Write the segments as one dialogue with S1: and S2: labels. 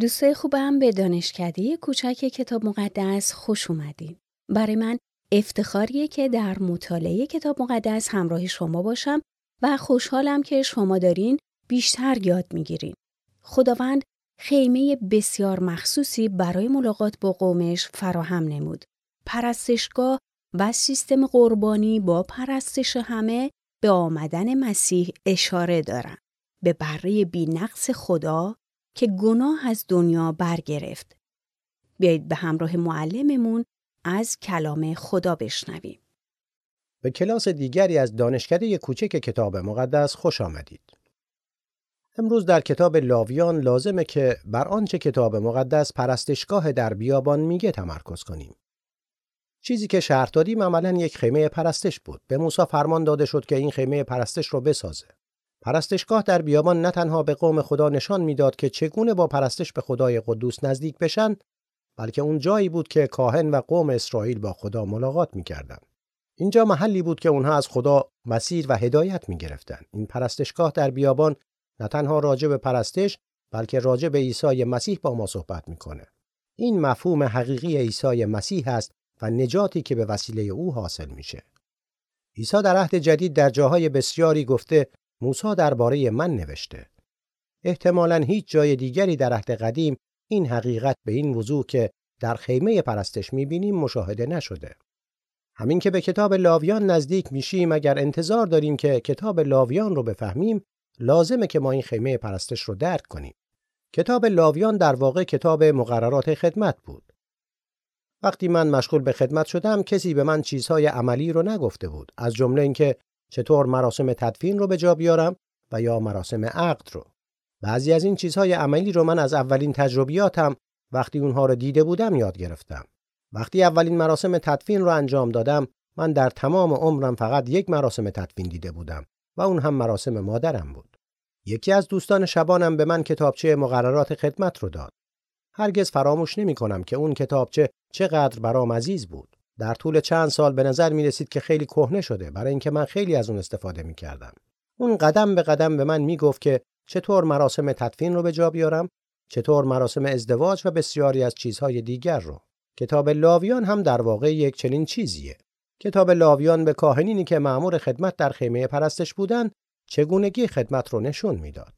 S1: دوستای خوبم به دانشکده کوچک کتاب مقدس خوش اومدین. برای من افتخاریه که در مطالعه کتاب مقدس همراه شما باشم و خوشحالم که شما دارین بیشتر یاد می‌گیرین. خداوند خیمه بسیار مخصوصی برای ملاقات با قومش فراهم نمود. پرستشگاه و سیستم قربانی با پرستش همه به آمدن مسیح اشاره دارن. به بره بینقص خدا که گناه از دنیا برگرفت. بیایید به همراه معلممون از کلام خدا بشنویم.
S2: به کلاس دیگری از دانشکده کوچک کتاب مقدس خوش آمدید. امروز در کتاب لاویان لازمه که بر آنچه کتاب مقدس پرستشگاه در بیابان میگه تمرکز کنیم. چیزی که شرط دادیم عملا یک خیمه پرستش بود. به موسی فرمان داده شد که این خیمه پرستش رو بسازه. پرستشگاه در بیابان نه تنها به قوم خدا نشان می‌داد که چگونه با پرستش به خدای قدوس نزدیک بشن بلکه اون جایی بود که کاهن و قوم اسرائیل با خدا ملاقات می‌کردند. اینجا محلی بود که اونها از خدا مسیر و هدایت می‌گرفتند. این پرستشگاه در بیابان نه تنها راجع به پرستش بلکه راجع به عیسی مسیح با ما صحبت می‌کنه. این مفهوم حقیقی عیسی مسیح است و نجاتی که به وسیله او حاصل میشه. عیسی در عهد جدید در جاهای بسیاری گفته موسی درباره من نوشته. احتمالا هیچ جای دیگری در عهد قدیم این حقیقت به این وضوح که در خیمه پرستش می‌بینیم مشاهده نشده. همین که به کتاب لاویان نزدیک میشیم اگر انتظار داریم که کتاب لاویان رو بفهمیم لازمه که ما این خیمه پرستش رو درک کنیم. کتاب لاویان در واقع کتاب مقررات خدمت بود. وقتی من مشغول به خدمت شدم کسی به من چیزهای عملی رو نگفته بود از جمله اینکه چطور مراسم تدفین رو به جا بیارم و یا مراسم عقد رو. بعضی از این چیزهای عملی رو من از اولین تجربیاتم وقتی اونها رو دیده بودم یاد گرفتم. وقتی اولین مراسم تدفین رو انجام دادم من در تمام عمرم فقط یک مراسم تدفین دیده بودم و اون هم مراسم مادرم بود. یکی از دوستان شبانم به من کتابچه مقررات خدمت رو داد. هرگز فراموش نمی کنم که اون کتابچه چقدر برام عزیز بود. در طول چند سال به نظر می رسید که خیلی کهنه شده برای اینکه من خیلی از اون استفاده می کردم. اون قدم به قدم به من می گفت که چطور مراسم تدفین رو به جا بیارم، چطور مراسم ازدواج و بسیاری از چیزهای دیگر رو. کتاب لاویان هم در واقع یک چنین چیزیه. کتاب لاویان به کاهنینی که مأمور خدمت در خیمه پرستش بودند، چگونگی خدمت رو نشون می‌داد.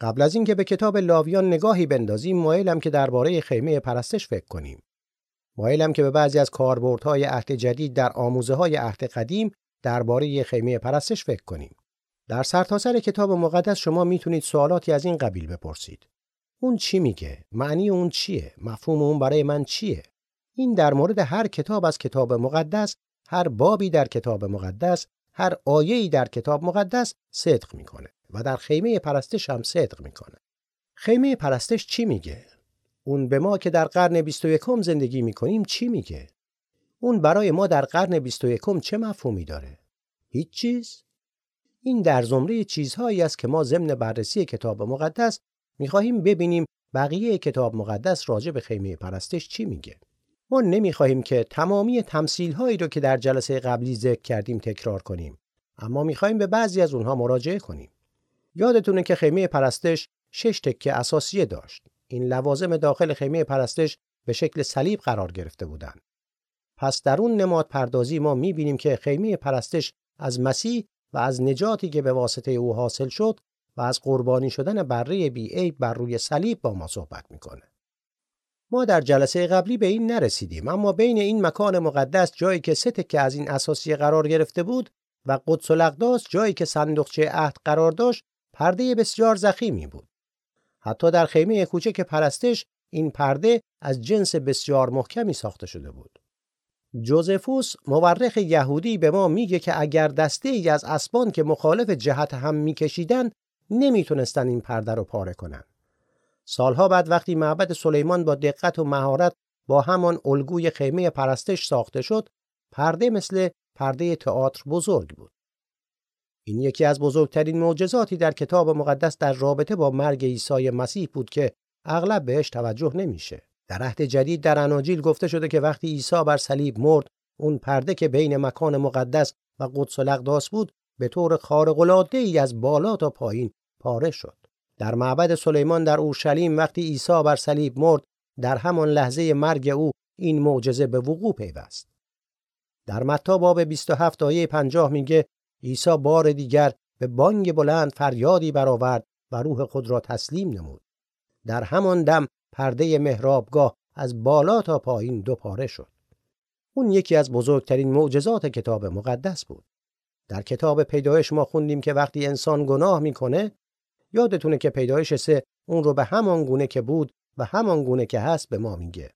S2: قبل از اینکه به کتاب لاویان نگاهی بندازیم، مایلم که درباره خیمه پرستش فکر کنیم. مایلم که به بعضی از کاربردهای عهد جدید در آموزه های عهد قدیم درباره خیمه پرستش فکر کنیم. در سرتاسر سر کتاب مقدس شما می‌تونید سوالاتی از این قبیل بپرسید. اون چی میگه؟ معنی اون چیه؟ مفهوم اون برای من چیه؟ این در مورد هر کتاب از کتاب مقدس، هر بابی در کتاب مقدس، هر آیه‌ای در کتاب مقدس صدق می‌کنه و در خیمه پرستش هم صدق می‌کنه. خیمه پرستش چی میگه؟ اون به ما که در قرن 21 زندگی می‌کنیم چی میگه؟ اون برای ما در قرن 21 چه مفهومی داره؟ هیچ چیز؟ این در زمره چیزهایی است که ما ضمن بررسی کتاب مقدس می‌خواهیم ببینیم بقیه کتاب مقدس راجع به خیمه پرستش چی میگه. ما نمی‌خواهیم که تمامی تمثیل هایی رو که در جلسه قبلی ذکر کردیم تکرار کنیم اما می‌خواهیم به بعضی از اونها مراجعه کنیم. یادتونه که خیمه پرستش شش تکه اساسیه داشت. این لوازم داخل خیمه پرستش به شکل صلیب قرار گرفته بودند. پس در اون نماد پردازی ما می‌بینیم که خیمه پرستش از مسیح و از نجاتی که به واسطه او حاصل شد و از قربانی شدن بره بی عیب بر روی صلیب با ما صحبت می‌کنه. ما در جلسه قبلی به این نرسیدیم اما بین این مکان مقدس جایی که سه که از این اساسی قرار گرفته بود و قدس الاقداس جایی که صندوقچه عهد قرار داشت پرده بسیار زخیمی بود. حتی در خیمه کوچک پرستش این پرده از جنس بسیار محکمی ساخته شده بود. جوزفوس مورخ یهودی به ما میگه که اگر دسته ای از اسبان که مخالف جهت هم میکشیدن نمی‌تونستن این پرده رو پاره کنن. سالها بعد وقتی معبد سلیمان با دقت و مهارت با همان الگوی خیمه پرستش ساخته شد، پرده مثل پرده تئاتر بزرگ بود. این یکی از بزرگترین معجزاتی در کتاب مقدس در رابطه با مرگ عیسی مسیح بود که اغلب بهش توجه نمیشه. در عهد جدید در اناجیل گفته شده که وقتی عیسی بر صلیب مرد، اون پرده که بین مکان مقدس و قدس الاقداس بود، به طور خارق ای از بالا تا پایین پاره شد. در معبد سلیمان در اورشلیم وقتی عیسی بر صلیب مرد در همان لحظه مرگ او این معجزه به وقوع پیوست در متی باب 27 آیه 50 میگه عیسی بار دیگر به بانگ بلند فریادی برآورد و روح خود را تسلیم نمود. در همان دم پرده محرابگاه از بالا تا پایین دو پاره شد. اون یکی از بزرگترین معجزات کتاب مقدس بود. در کتاب پیدایش ما خوندیم که وقتی انسان گناه می‌کنه یادتونه که پیدایش سه اون رو به همان گونه که بود و همان گونه که هست به ما میگه.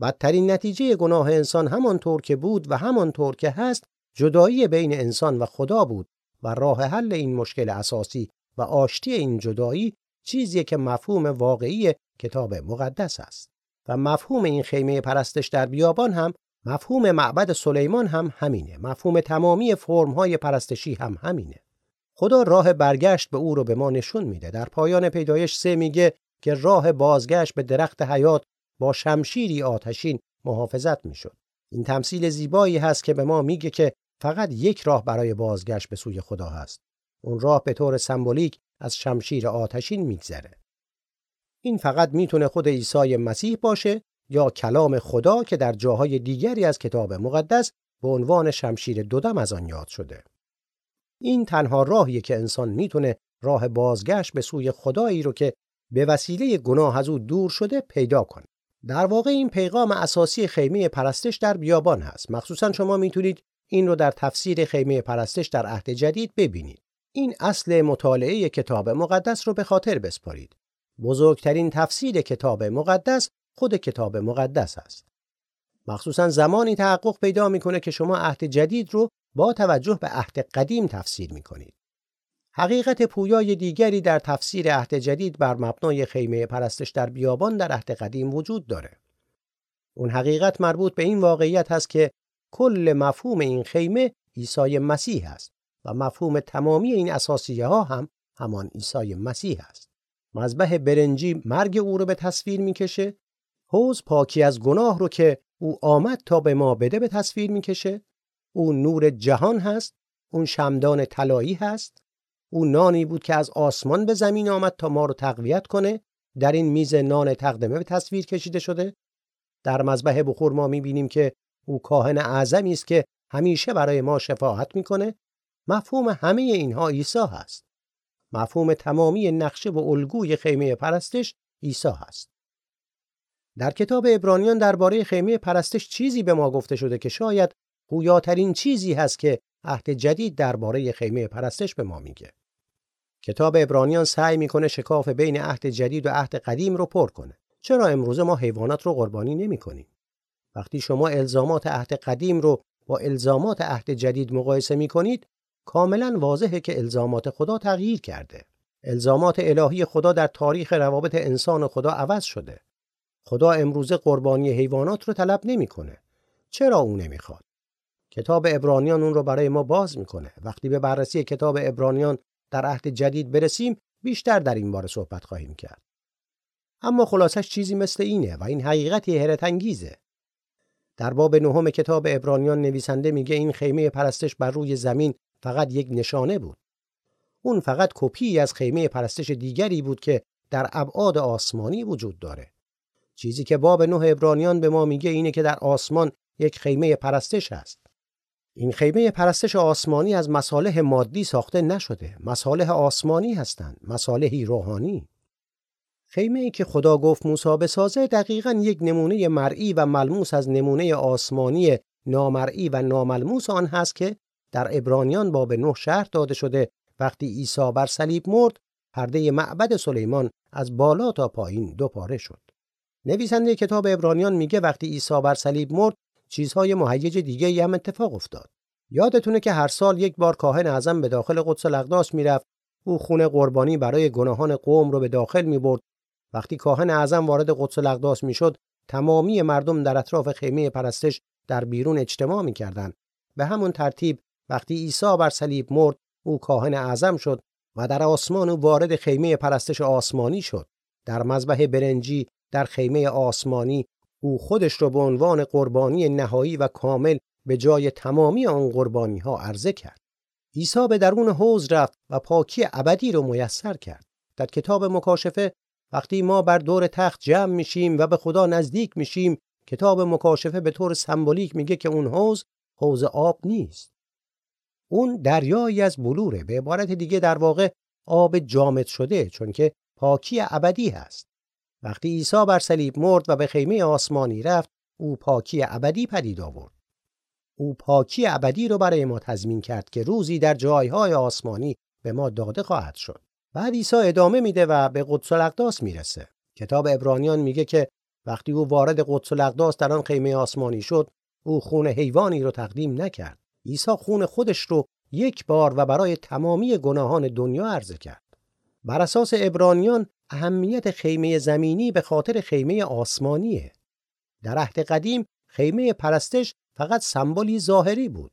S2: بدترین نتیجه گناه انسان همانطور که بود و همانطور که هست جدایی بین انسان و خدا بود و راه حل این مشکل اساسی و آشتی این جدایی چیزی که مفهوم واقعی کتاب مقدس است. و مفهوم این خیمه پرستش در بیابان هم مفهوم معبد سلیمان هم همینه. مفهوم تمامی فرمهای پرستشی هم همینه. خدا راه برگشت به او رو به ما نشون میده. در پایان پیدایش سه میگه که راه بازگشت به درخت حیات با شمشیری آتشین محافظت می‌شد. این تمثیل زیبایی هست که به ما میگه که فقط یک راه برای بازگشت به سوی خدا هست. اون راه به طور سمبولیک از شمشیر آتشین میگذره. این فقط می‌تونه خود عیسی مسیح باشه یا کلام خدا که در جاهای دیگری از کتاب مقدس به عنوان شمشیر دودم از آن یاد شده. این تنها راهیه که انسان می‌تونه راه بازگشت به سوی خدایی رو که به وسیله گناه از او دور شده پیدا کنه. در واقع این پیغام اساسی خیمه پرستش در بیابان هست. مخصوصا شما می‌تونید این رو در تفسیر خیمه پرستش در عهد جدید ببینید. این اصل مطالعه کتاب مقدس رو به خاطر بسپارید. بزرگترین تفسیر کتاب مقدس خود کتاب مقدس است. مخصوصا زمانی تحقق پیدا می‌کنه که شما عهد جدید رو با توجه به عهد قدیم تفسیر می‌کنید. حقیقت پویای دیگری در تفسیر عهد جدید بر مبنای خیمه پرستش در بیابان در عهد قدیم وجود داره. اون حقیقت مربوط به این واقعیت هست که کل مفهوم این خیمه عیسی مسیح است و مفهوم تمامی این اساسیه ها هم همان عیسی مسیح است. مذبح برنجی مرگ او رو به تصویر می‌کشه، حوز پاکی از گناه رو که او آمد تا به ما بده به تصویر می‌کشه، او نور جهان هست، اون شمدان طلایی هست، او نانی بود که از آسمان به زمین آمد تا ما رو تقویت کنه. در این میز نان تقدمه به تصویر کشیده شده. در مذبح بخور ما می‌بینیم که او کاهن اعظمی است که همیشه برای ما شفاعت می‌کنه مفهوم همه اینها عیسی هست مفهوم تمامی نقشه و الگوی خیمه پرستش عیسی هست در کتاب ابرانیان درباره خیمه پرستش چیزی به ما گفته شده که شاید گویاترین چیزی هست که عهد جدید درباره خیمه پرستش به ما میگه. کتاب ابرانیان سعی می‌کنه شکاف بین عهد جدید و عهد قدیم رو پر کنه. چرا امروزه ما حیوانات رو قربانی نمی کنیم؟ وقتی شما الزامات عهد قدیم رو با الزامات عهد جدید مقایسه می کنید، کاملا واضحه که الزامات خدا تغییر کرده. الزامات الهی خدا در تاریخ روابط انسان و خدا عوض شده. خدا امروزه قربانی حیوانات رو طلب نمی‌کنه. چرا او نمی‌خواد؟ کتاب ابرانیان اون رو برای ما باز می‌کنه وقتی به بررسی کتاب ابرانیان در عهد جدید برسیم بیشتر در این باره صحبت خواهیم کرد اما خلاصش چیزی مثل اینه و این حقیقتی حیرت انگیزه در باب نهم کتاب ابرانیان نویسنده میگه این خیمه پرستش بر روی زمین فقط یک نشانه بود. اون فقط کپی از خیمه پرستش دیگری بود که در ابعاد آسمانی وجود داره. چیزی که باب نه ابرانیان به ما میگه اینه که در آسمان یک خیمه پرستش هست این خیمه پرستش آسمانی از مصالح مادی ساخته نشده. مصالح آسمانی هستند. مصالحی روحانی. خیمه ای که خدا گفت موسی بسازه دقیقا یک نمونه مرئی و ملموس از نمونه آسمانی نامرئی و ناملموس آن هست که در ابرانیان باب نه شهر داده شده وقتی عیسی بر صلیب مرد پرده معبد سلیمان از بالا تا پایین دو پاره شد نویسنده کتاب ابرانیان میگه وقتی عیسی بر صلیب مرد چیزهای مهیج دیگه هم اتفاق افتاد. یادتونه که هر سال یک بار کاهن اعظم به داخل قدس الاقداس می‌رفت او خون قربانی برای گناهان قوم رو به داخل می برد. وقتی کاهن اعظم وارد قدس الاقداس می‌شد تمامی مردم در اطراف خیمه پرستش در بیرون اجتماع می‌کردند به همون ترتیب وقتی عیسی بر صلیب مرد او کاهن اعظم شد و در آسمان او وارد خیمه پرستش آسمانی شد در مذبح برنجی در خیمه آسمانی او خودش را به عنوان قربانی نهایی و کامل به جای تمامی آن قربانی ها عرضه کرد. عیسی به درون حوز رفت و پاکی ابدی را میسر کرد. در کتاب مکاشفه وقتی ما بر دور تخت جمع میشیم و به خدا نزدیک میشیم کتاب مکاشفه به طور سمبولیک میگه که اون حوز حوز آب نیست. اون دریایی از بلوره به عبارت دیگه در واقع آب جامد شده چون که پاکی ابدی هست. وقتی عیسی بر صلیب مرد و به خیمه آسمانی رفت او پاکی ابدی پدید آورد. او پاکی ابدی رو برای ما تضمین کرد که روزی در جایهای آسمانی به ما داده خواهد شد. بعد عیسی ادامه میده و به قدس الاقداس می‌رسه. کتاب ابرانیان میگه که وقتی او وارد قدس الاقداس در آن خیمه آسمانی شد او خون حیوانی رو تقدیم نکرد. عیسی خون خودش رو یک بار و برای تمامی گناهان دنیا عرضه کرد. بر اساس ابرانیان اهمیت خیمه زمینی به خاطر خیمه آسمانیه. در عهد قدیم خیمه پرستش فقط سمبولی ظاهری بود.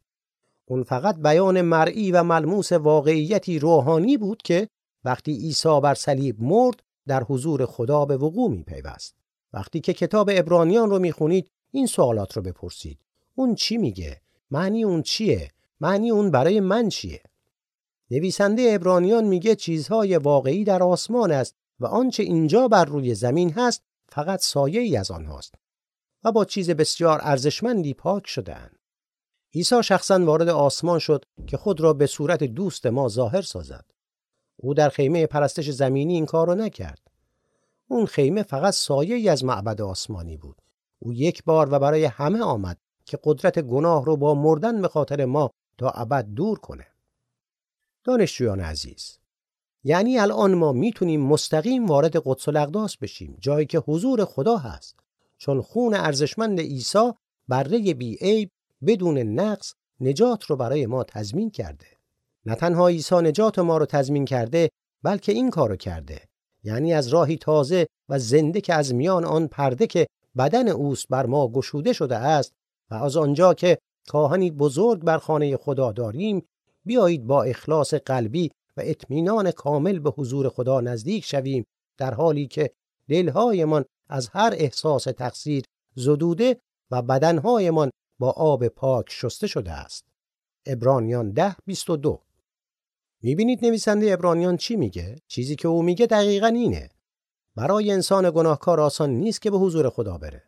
S2: اون فقط بیان مرئی و ملموس واقعیتی روحانی بود که وقتی عیسی بر صلیب مرد در حضور خدا به وقوع می پیوست. وقتی که کتاب ابرانیان رو می‌خونید این سوالات رو بپرسید. اون چی میگه؟ معنی اون چیه؟ معنی اون برای من چیه؟ نویسنده ابرانیان میگه چیزهای واقعی در آسمان است و آنچه اینجا بر روی زمین هست فقط سایه ای از آنهاست و با چیز بسیار ارزشمندی پاک شدهاند. عیسی شخصا وارد آسمان شد که خود را به صورت دوست ما ظاهر سازد. او در خیمه پرستش زمینی این کار را نکرد. اون خیمه فقط سایه ای از معبد آسمانی بود. او یک بار و برای همه آمد که قدرت گناه رو با مردن به خاطر ما تا ابد دور کنه. دانشجویان عزیز یعنی الان ما می‌تونیم مستقیم وارد قدس الاقداس بشیم جایی که حضور خدا هست چون خون ارزشمند عیسی بره بی عیب بدون نقص نجات رو برای ما تضمین کرده نه تنها عیسی نجات ما رو تضمین کرده بلکه این کارو کرده یعنی از راهی تازه و زنده که از میان آن پرده که بدن اوست بر ما گشوده شده است و از آنجا که کاهنی بزرگ بر خانه خدا داریم بیایید با اخلاص قلبی و اطمینان کامل به حضور خدا نزدیک شویم در حالی که دلهایمان از هر احساس تقصیر زدوده و بدنهایمان با آب پاک شسته شده است. بیست و دو می‌بینید نویسنده ابرانیان چی میگه؟ چیزی که او میگه دقیقا اینه. برای انسان گناهکار آسان نیست که به حضور خدا بره.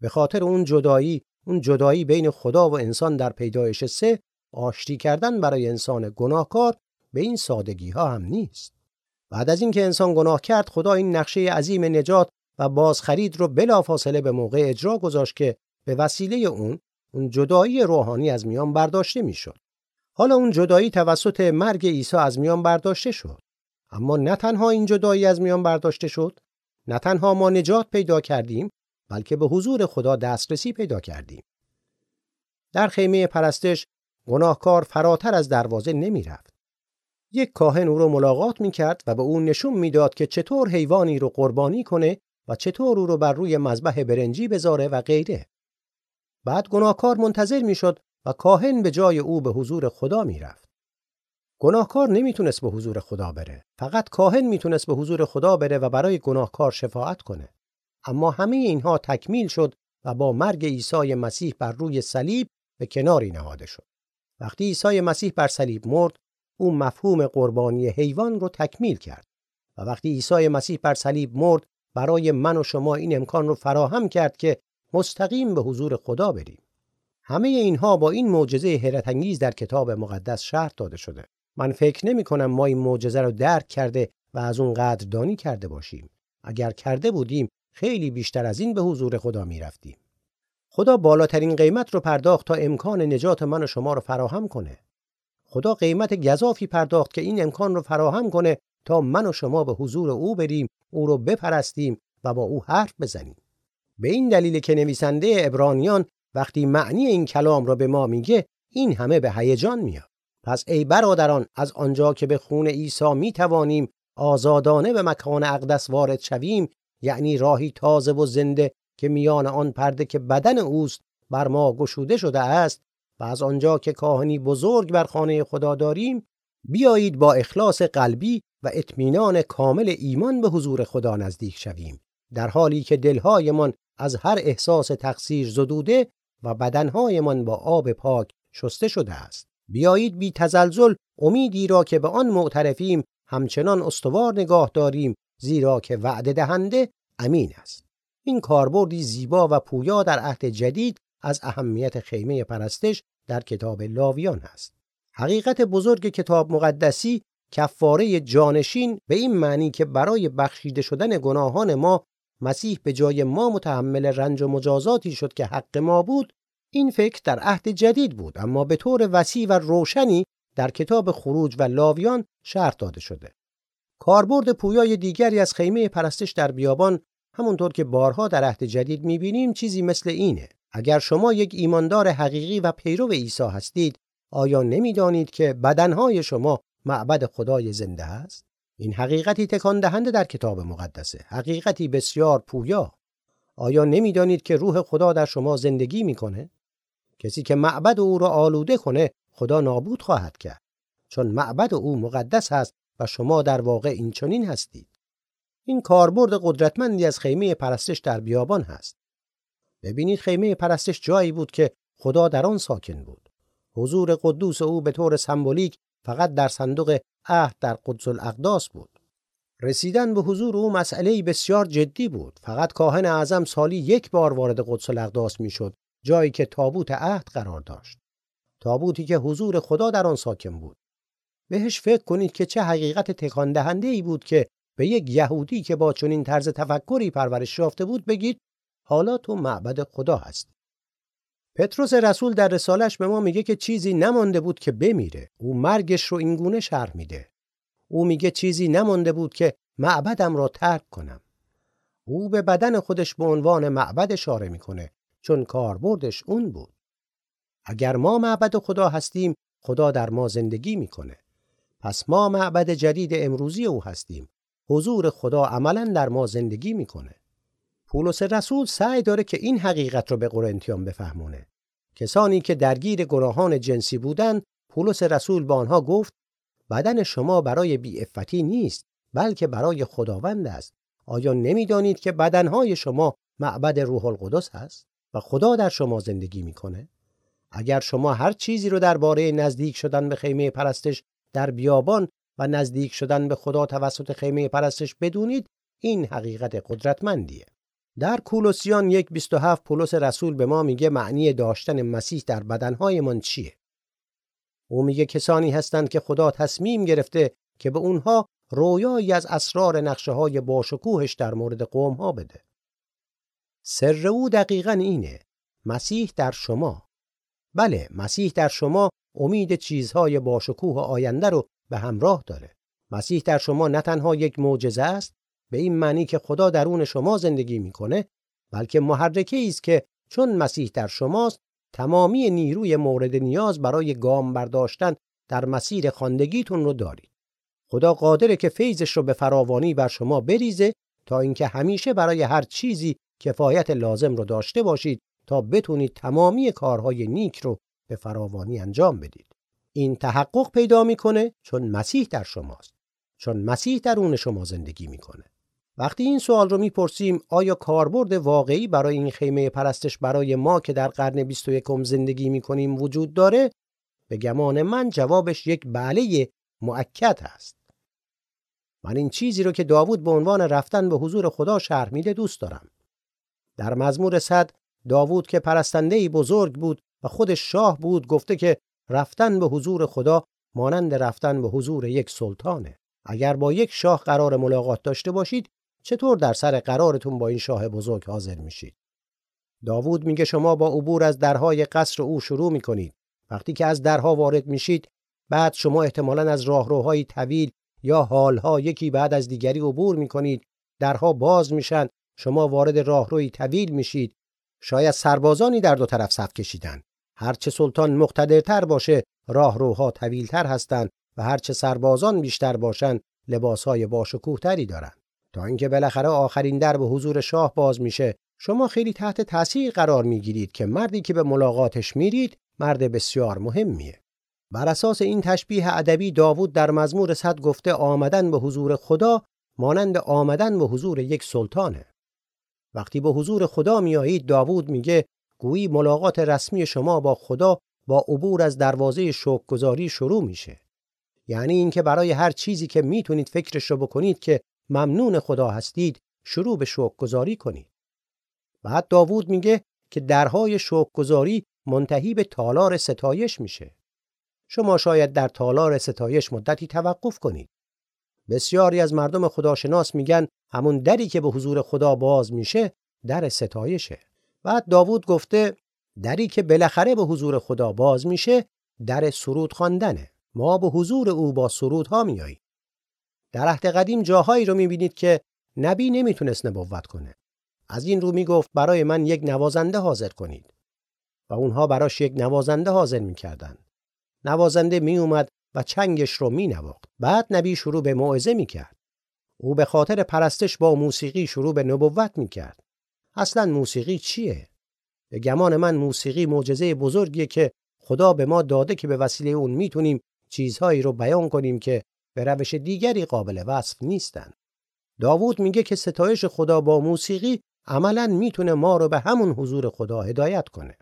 S2: به خاطر اون جدایی، اون جدایی بین خدا و انسان در پیدایش سه آشتی کردن برای انسان گناهکار به این سادگی ها هم نیست. بعد از اینکه انسان گناه کرد خدا این نقشه عظیم نجات و بازخرید رو بلافاصله به موقع اجرا گذاشت که به وسیله اون اون جدایی روحانی از میان برداشته می‌شد. حالا اون جدایی توسط مرگ عیسی از میان برداشته شد. اما نه تنها این جدایی از میان برداشته شد، نه تنها ما نجات پیدا کردیم، بلکه به حضور خدا دسترسی پیدا کردیم. در خیمه پرستش گناهکار فراتر از دروازه نمی‌رفت. یک کاهن او رو ملاقات می‌کرد و به او نشون می‌داد که چطور حیوانی رو قربانی کنه و چطور او رو بر روی مذبح برنجی بذاره و غیره. بعد گناهکار منتظر می‌شد و کاهن به جای او به حضور خدا می‌رفت. گناهکار نمی‌تونست به حضور خدا بره. فقط کاهن می‌تونست به حضور خدا بره و برای گناهکار شفاعت کنه. اما همه اینها تکمیل شد و با مرگ عیسی مسیح بر روی صلیب به کناری نهاده شد. وقتی عیسی مسیح بر صلیب مرد، او مفهوم قربانی حیوان رو تکمیل کرد. و وقتی عیسی مسیح بر صلیب مرد، برای من و شما این امکان رو فراهم کرد که مستقیم به حضور خدا بریم. همه اینها با این معجزه حیرت انگیز در کتاب مقدس شرط داده شده. من فکر نمی کنم ما این معجزه رو درک کرده و از اون قدردانی کرده باشیم. اگر کرده بودیم خیلی بیشتر از این به حضور خدا می رفتیم. خدا بالاترین قیمت رو پرداخت تا امکان نجات من و شما رو فراهم کنه. خدا قیمت گذافی پرداخت که این امکان رو فراهم کنه تا من و شما به حضور او بریم، او رو بپرستیم و با او حرف بزنیم. به این دلیل که نویسنده ابرانیان وقتی معنی این کلام را به ما میگه این همه به هیجان میاد. پس ای برادران از آنجا که به خون عیسی می توانیم آزادانه به مکان اقدس وارد شویم یعنی راهی تازه و زنده که میان آن پرده که بدن اوست بر ما گشوده شده است و از آنجا که کاهنی بزرگ بر خانه خدا داریم بیایید با اخلاص قلبی و اطمینان کامل ایمان به حضور خدا نزدیک شویم در حالی که دلهایمان از هر احساس تقصیر زدوده و بدنهایمان با آب پاک شسته شده است. بیایید بی تزلزل امیدی را که به آن معترفیم همچنان استوار نگاه داریم زیرا که وعده دهنده امین است. این کاربردی زیبا و پویا در عهد جدید از اهمیت خیمه پرستش در کتاب لاویان است. حقیقت بزرگ کتاب مقدسی کفاره جانشین به این معنی که برای بخشیده شدن گناهان ما مسیح به جای ما متحمل رنج و مجازاتی شد که حق ما بود این فکر در عهد جدید بود اما به طور وسیع و روشنی در کتاب خروج و لاویان شرط داده شده. کاربرد پویای دیگری از خیمه پرستش در بیابان همونطور که بارها در عهد جدید می‌بینیم چیزی مثل اینه. اگر شما یک ایماندار حقیقی و پیرو عیسی هستید آیا نمی‌دانید که بدنهای شما معبد خدای زنده است؟ این حقیقتی تکان دهنده در کتاب مقدسه. حقیقتی بسیار پویا. آیا نمی‌دانید که روح خدا در شما زندگی می‌کنه؟ کسی که معبد او را آلوده کنه خدا نابود خواهد کرد. چون معبد او مقدس است و شما در واقع این چنین هستید. این کاربرد قدرتمندی از خیمه پرستش در بیابان هست. ببینید خیمه پرستش جایی بود که خدا در آن ساکن بود. حضور قدوس او به طور سمبولیک فقط در صندوق عهد در قدس الاقداس بود. رسیدن به حضور او مسئله بسیار جدی بود. فقط کاهن اعظم سالی یک بار وارد قدس الاقداس می‌شد جایی که تابوت عهد قرار داشت. تابوتی که حضور خدا در آن ساکن بود. بهش فکر کنید که چه حقیقت تکان دهنده ای بود که به یک یهودی که با چنین طرز تفکری پرورش یافته بود بگید حالا تو معبد خدا هستی. پتروس رسول در رسالش به ما میگه که چیزی نمانده بود که بمیره. او مرگش رو اینگونه شرح میده. او میگه چیزی نمانده بود که معبدم را ترک کنم. او به بدن خودش به عنوان معبد اشاره می‌کنه چون کاربردش اون بود. اگر ما معبد خدا هستیم خدا در ما زندگی می‌کنه. پس ما معبد جدید امروزی او هستیم. حضور خدا عملا در ما زندگی می‌کنه. پولس رسول سعی داره که این حقیقت رو به قرنتیان بفهمونه. کسانی که درگیر گناهان جنسی بودند پولس رسول به آنها گفت بدن شما برای بیعفتی نیست بلکه برای خداوند است. آیا نمی‌دانید که بدنهای شما معبد روح القدس هست و خدا در شما زندگی می‌کنه؟ اگر شما هر چیزی رو درباره نزدیک شدن به خیمه پرستش در بیابان و نزدیک شدن به خدا توسط خیمه پرستش بدونید این حقیقت قدرتمندیه. در کولوسیان یک 27 پولس رسول به ما میگه معنی داشتن مسیح در بدنهایمان چیه؟ او میگه کسانی هستند که خدا تصمیم گرفته که به اونها رویایی از اسرار نقشه های باشکوهش در مورد قوم ها بده. سر او دقیقا اینه مسیح در شما. بله مسیح در شما امید چیزهای باشکوه آینده رو به همراه داره. مسیح در شما نه تنها یک معجزه است به این معنی که خدا درون شما زندگی می‌کنه بلکه محرکه است که چون مسیح در شماست تمامی نیروی مورد نیاز برای گام برداشتن در مسیر خاندگیتون رو دارید. خدا قادره که فیضش رو به فراوانی بر شما بریزه تا اینکه همیشه برای هر چیزی کفایت لازم رو داشته باشید تا بتونید تمامی کارهای نیک رو به فراوانی انجام بدید. این تحقق پیدا می‌کنه چون مسیح در شماست چون مسیح درون شما زندگی می‌کنه. وقتی این سوال رو می‌پرسیم آیا کاربرد واقعی برای این خیمه پرستش برای ما که در قرن 21 زندگی می‌کنیم وجود داره؟ به گمان من جوابش یک بله مؤکد هست. من این چیزی رو که داوود به عنوان رفتن به حضور خدا شرح میده دوست دارم. در مزمور صد داوود که پرستنده بزرگ بود و خودش شاه بود گفته که رفتن به حضور خدا مانند رفتن به حضور یک سلطانه. اگر با یک شاه قرار ملاقات داشته باشید چطور در سر قرارتون با این شاه بزرگ حاضر میشید؟ داوود میگه شما با عبور از درهای قصر او شروع می‌کنید. وقتی که از درها وارد میشید بعد شما احتمالا از راهروهای طویل یا حالها یکی بعد از دیگری عبور می‌کنید. درها باز میشن. شما وارد راهروی طویل میشید. شاید سربازانی در دو طرف صف کشیدن. هرچه سلطان مقتدرتر باشه راهروها طویلتر هستند و هرچه سربازان بیشتر باشند لباسهای باشکوهتری دارند تا اینکه بالاخره آخرین در به حضور شاه باز میشه. شما خیلی تحت تاثیر قرار می‌گیرید که مردی که به ملاقاتش میرید مرد بسیار مهمیه. بر اساس این تشبیه ادبی داوود در مزمور صد گفته آمدن به حضور خدا مانند آمدن به حضور یک سلطانه. وقتی به حضور خدا میایید داوود میگه گویی ملاقات رسمی شما با خدا با عبور از دروازه شوکگذاری شروع میشه. یعنی اینکه برای هر چیزی که می‌تونید فکرش رو بکنید که ممنون خدا هستید شروع به گذاری کنید. بعد داوود میگه که درهای گذاری منتهی به تالار ستایش میشه. شما شاید در تالار ستایش مدتی توقف کنید. بسیاری از مردم خداشناس میگن همون دری که به حضور خدا باز میشه در ستایشه. بعد داوود گفته دری که بالاخره به حضور خدا باز میشه در سرود خواندنه. ما به حضور او با سرودها میاییم. در عهد قدیم جاهایی رو می‌بینید که نبی نمی‌تونست نبوت کنه. از این رو می‌گفت برای من یک نوازنده حاضر کنید. و اونها براش یک نوازنده حاضر می‌کردند. نوازنده میومد و چنگش رو مینواخت. بعد نبی شروع به موعظه می‌کرد. او به خاطر پرستش با موسیقی شروع به نبوت می‌کرد. اصلا موسیقی چیه؟ به گمان من موسیقی معجزه بزرگیه که خدا به ما داده که به وسیله اون می‌تونیم چیزهایی رو بیان کنیم که به روش دیگری قابل وصف نیستن. داوود میگه که ستایش خدا با موسیقی عملا می‌تونه ما رو به همون حضور خدا هدایت کنه.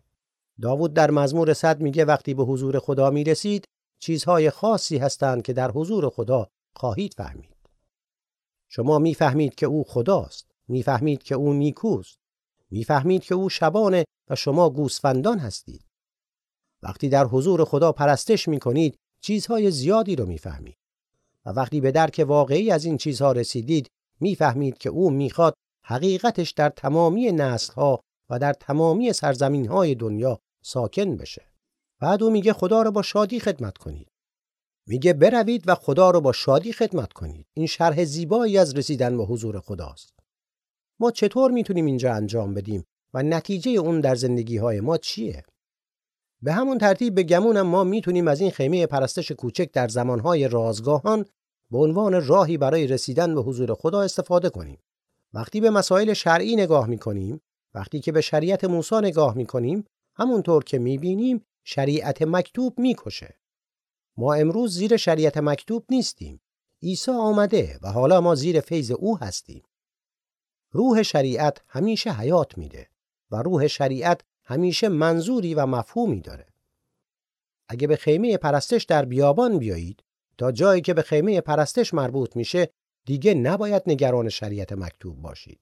S2: داوود در مزمور صد میگه وقتی به حضور خدا می‌رسید چیزهای خاصی هستند که در حضور خدا خواهید فهمید. شما می‌فهمید که او خداست، می‌فهمید که او نیکوست، می‌فهمید که او شبانه و شما گوسفندان هستید. وقتی در حضور خدا پرستش می‌کنید چیزهای زیادی رو می‌فهمید. و وقتی به درک واقعی از این چیزها رسیدید می‌فهمید که او می‌خواد حقیقتش در تمامی نسلها و در تمامی سرزمین های دنیا ساکن بشه. بعد او میگه خدا رو با شادی خدمت کنید. میگه بروید و خدا رو با شادی خدمت کنید. این شرح زیبایی از رسیدن به حضور خداست. ما چطور می‌تونیم اینجا انجام بدیم و نتیجه اون در زندگی های ما چیه؟ به همون ترتیب به گمونم ما می‌تونیم از این خیمه پرستش کوچک در زمانهای رازگاهان به عنوان راهی برای رسیدن به حضور خدا استفاده کنیم. وقتی به مسائل شرعی نگاه می‌کنیم، وقتی که به شریعت موسی نگاه می‌کنیم، همونطور که می‌بینیم شریعت مکتوب می‌کشه. ما امروز زیر شریعت مکتوب نیستیم. عیسی آمده و حالا ما زیر فیض او هستیم. روح شریعت همیشه حیات میده و روح شریعت همیشه منظوری و مفهومی داره. اگه به خیمه پرستش در بیابان بیایید تا جایی که به خیمه پرستش مربوط میشه دیگه نباید نگران شریعت مکتوب باشید.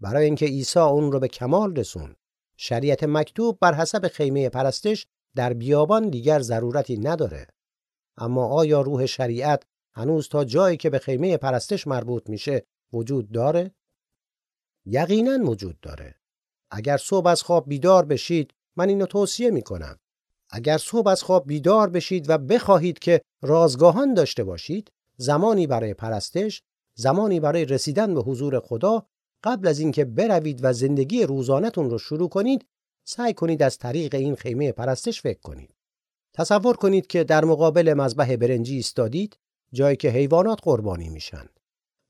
S2: برای اینکه عیسی اون رو به کمال رسون شریعت مکتوب بر حسب خیمه پرستش در بیابان دیگر ضرورتی نداره. اما آیا روح شریعت هنوز تا جایی که به خیمه پرستش مربوط میشه وجود داره؟ یقینا وجود داره. اگر صبح از خواب بیدار بشید من اینو توصیه می‌کنم. اگر صبح از خواب بیدار بشید و بخواهید که رازگاهان داشته باشید زمانی برای پرستش زمانی برای رسیدن به حضور خدا قبل از اینکه بروید و زندگی روزانهتون رو شروع کنید سعی کنید از طریق این خیمه پرستش فکر کنید تصور کنید که در مقابل مذبح برنجی ایستادید جایی که حیوانات قربانی میشن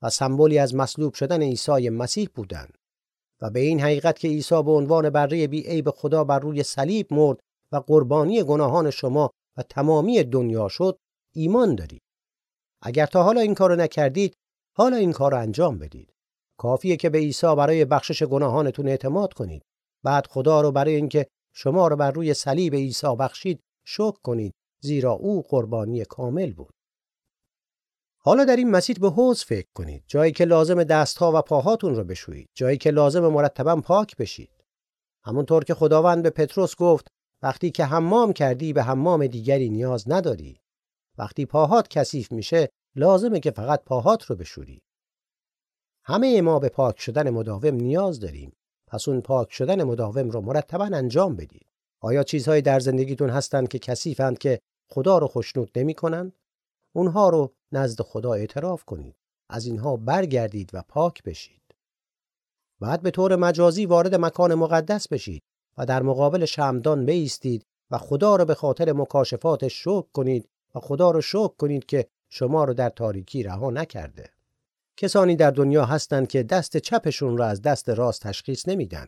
S2: و سمبولی از مصلوب شدن عیسی مسیح بودند و به این حقیقت که عیسی به عنوان بره بی عیب خدا بر روی صلیب مرد و قربانی گناهان شما و تمامی دنیا شد ایمان دارید. اگر تا حالا این کارو نکردید حالا این کار انجام بدید. کافیه که به عیسی برای بخشش گناهانتون اعتماد کنید. بعد خدا رو برای اینکه شما رو بر روی صلیب عیسی بخشید شکر کنید زیرا او قربانی کامل بود. حالا در این مسیر به حوض فکر کنید. جایی که لازم دستها و پاهاتون رو بشویید. جایی که لازم مرتبا پاک بشید. همونطور که خداوند به پتروس گفت وقتی که حمام کردی به حمام دیگری نیاز نداری. وقتی پاهات کثیف میشه لازمه که فقط پاهات رو بشوری. همه ما به پاک شدن مداوم نیاز داریم. پس اون پاک شدن مداوم رو مرتبا انجام بدید. آیا چیزهایی در زندگیتون هستند که کثیفند که خدا رو خوشنود نمی‌کنند؟ اونها رو نزد خدا اعتراف کنید از اینها برگردید و پاک بشید بعد به طور مجازی وارد مکان مقدس بشید و در مقابل شمدان بیستید و خدا را به خاطر مکاشفاتش شکر کنید و خدا رو شکر کنید که شما رو در تاریکی رها نکرده. کسانی در دنیا هستند که دست چپشون را از دست راست تشخیص نمیدن.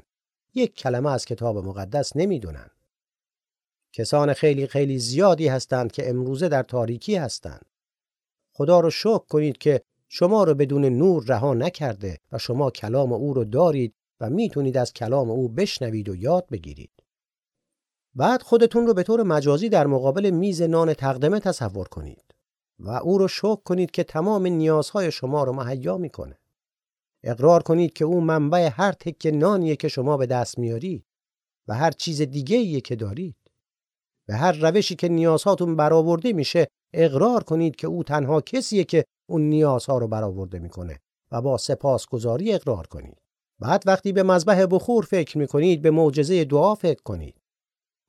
S2: یک کلمه از کتاب مقدس نمی‌دونن. کسان خیلی خیلی زیادی هستند که امروزه در تاریکی هستند. خدا رو شکر کنید که شما رو بدون نور رها نکرده و شما کلام او رو دارید و می‌تونید از کلام او بشنوید و یاد بگیرید. بعد خودتون رو به طور مجازی در مقابل میز نان تقدمه تصور کنید. و او رو شکر کنید که تمام نیازهای شما رو مهیا می‌کنه. اقرار کنید که او منبع هر تک نانیه که شما به دست میارید و هر چیز دیگه ایه که دارید. به هر روشی که نیازهاتون برآورده میشه اقرار کنید که او تنها کسیه که اون نیازها رو برآورده می‌کنه و با سپاسگزاری اقرار کنید. بعد وقتی به مذبح بخور فکر می‌کنید به معجزه دعا فکر کنید.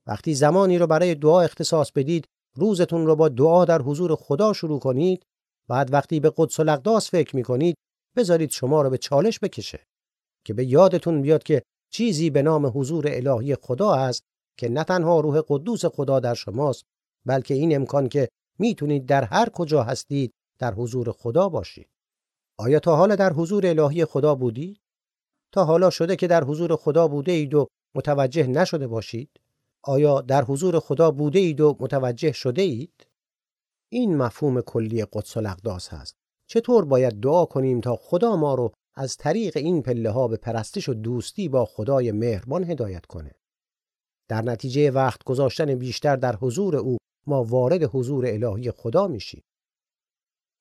S2: وقتی زمانی رو برای دعا اختصاص بدید روزتون رو با دعا در حضور خدا شروع کنید بعد وقتی به قدس الاقداس فکر می‌کنید بذارید شما رو به چالش بکشه که به یادتون بیاد که چیزی به نام حضور الهی خدا است که نه تنها روح قدوس خدا در شماست بلکه این امکان که می‌تونید در هر کجا هستید در حضور خدا باشید. آیا تا حالا در حضور الهی خدا بودید؟ تا حالا شده که در حضور خدا بوده اید و متوجه نشده باشید؟ آیا در حضور خدا بوده اید و متوجه شده اید؟ این مفهوم کلی قدس الاقداس هست. چطور باید دعا کنیم تا خدا ما رو از طریق این پله ها به پرستش و دوستی با خدای مهربان هدایت کنه؟ در نتیجه وقت گذاشتن بیشتر در حضور او ما وارد حضور الهی خدا میشیم.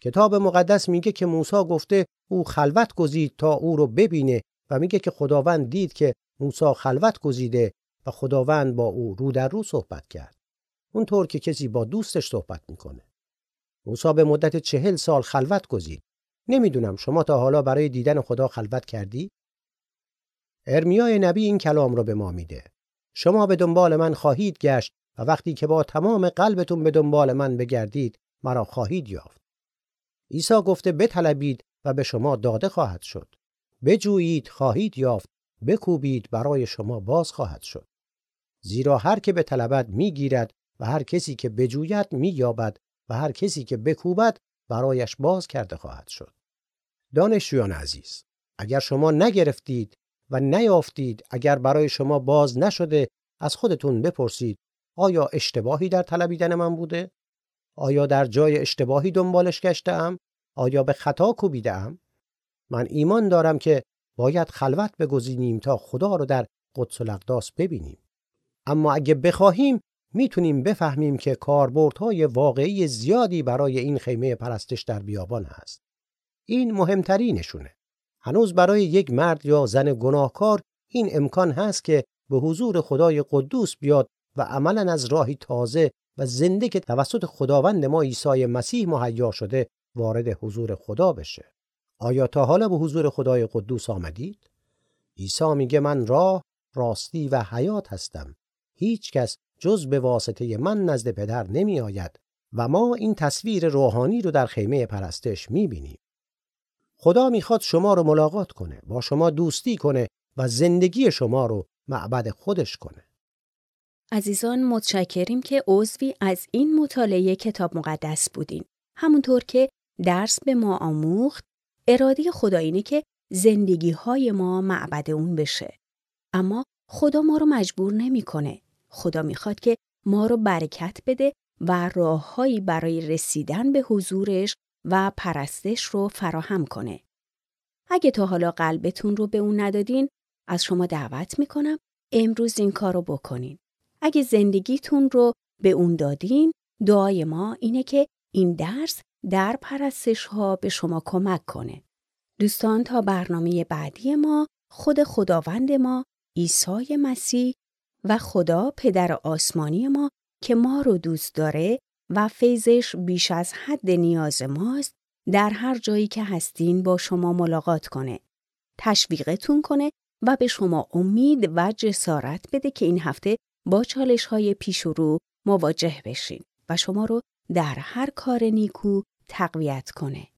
S2: کتاب مقدس میگه که موسی گفته او خلوت گزید تا او رو ببینه و میگه که خداوند دید که موسی خلوت گزیده و خداوند با او رو در رو صحبت کرد. اونطور که کسی با دوستش صحبت می‌کنه. موسی به مدت چهل سال خلوت گزید. نمی‌دونم شما تا حالا برای دیدن خدا خلوت کردی؟ ارمیای نبی این کلام رو به ما میده. شما به دنبال من خواهید گشت و وقتی که با تمام قلبتون به دنبال من بگردید مرا خواهید یافت. عیسی گفته بطلبید و به شما داده خواهد شد. بجویید خواهید یافت. بکوبید برای شما باز خواهد شد. زیرا هر که به طلبت می‌گیرد و هر کسی که بجوید مییابد و هر کسی که بکوبد برایش باز کرده خواهد شد. دانشجویان عزیز اگر شما نگرفتید و نیافتید اگر برای شما باز نشده از خودتون بپرسید آیا اشتباهی در طلبیدن من بوده آیا در جای اشتباهی دنبالش گشتم آیا به خطا کوبیدم من ایمان دارم که باید خلوت بگزینیم تا خدا رو در قدس الاقداس ببینیم اما اگه بخواهیم می‌تونیم بفهمیم که کاربردهای واقعی زیادی برای این خیمه پرستش در بیابان هست. این مهمترینشونه. هنوز برای یک مرد یا زن گناهکار این امکان هست که به حضور خدای قدوس بیاد و عملا از راهی تازه و زنده که توسط خداوند ما عیسی مسیح مهیا شده وارد حضور خدا بشه. آیا تا حالا به حضور خدای قدوس آمدید؟ عیسی میگه من راه، راستی و حیات هستم. هیچ کس جز به واسطه من نزد پدر نمی آید و ما این تصویر روحانی رو در خیمه پرستش می بینیم. خدا می‌خواد شما رو ملاقات کنه، با شما دوستی کنه و زندگی شما رو معبد خودش کنه.
S1: عزیزان متشکریم که عضوی از این مطالعه کتاب مقدس بودین. همونطور که درس به ما آموخت، اراده خدا اینه که زندگی های ما معبد اون بشه. اما خدا ما رو مجبور نمی‌کنه. خدا می‌خواد که ما رو برکت بده و راههایی برای رسیدن به حضورش و پرستش رو فراهم کنه. اگه تا حالا قلبتون رو به اون ندادین، از شما دعوت می‌کنم امروز این کار رو بکنین. اگه زندگیتون رو به اون دادین، دعای ما اینه که این درس در پرستش ها به شما کمک کنه. دوستان تا برنامه بعدی ما خود خداوند ما عیسی مسیح و خدا پدر آسمانی ما که ما رو دوست داره و فیضش بیش از حد نیاز ماست در هر جایی که هستین با شما ملاقات کنه. تشویقتون کنه و به شما امید و جسارت بده که این هفته با چالش های پیش رو مواجه بشین و شما رو در هر کار نیکو تقویت کنه.